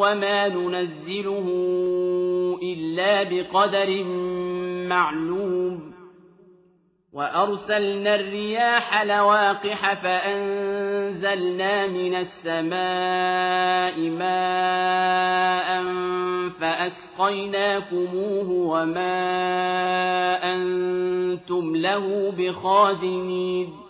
وما ننزله إلا بقدر معلوم وأرسلنا الرياح لواقح فأنزلنا من السماء ماء فأسقيناكموه وما أنتم له بخازنين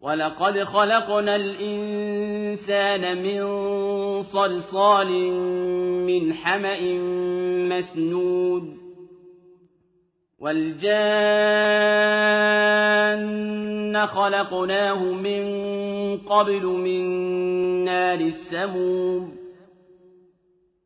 ولقد خلقنا الإنسان من صلصال من حمأ مسنود والجان خلقناه من قبل من نار السموم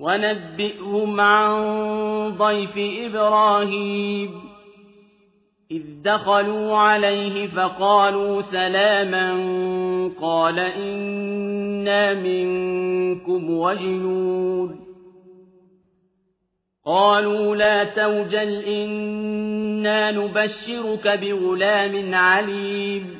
ونبئهم عن ضيف إبراهيم. إذ دخلوا عليه فقالوا سلاما قال إنا منكم وجنون. قالوا لا توجل إنا نبشرك بغلام عليم.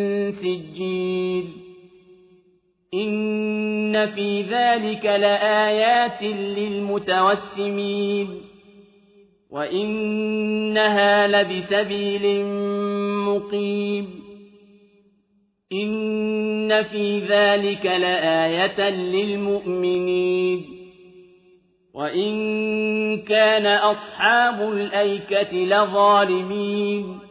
سجيل. إن في ذلك لآيات للمتوسمين. وإنها لبسبيل مقيم. إن في ذلك لآية للمؤمنين. وإن كان أصحاب الأيكة لظالمين.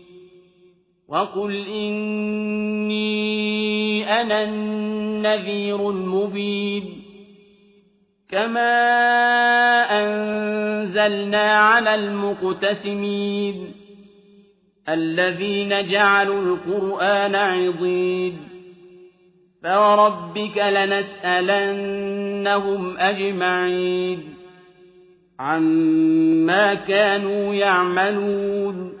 وقل إني أنا النذير المبين كما أنزلنا على المقتسمين الذين جعلوا القرآن عضين فوربك لنسألنهم أجمعين عما كانوا يعملون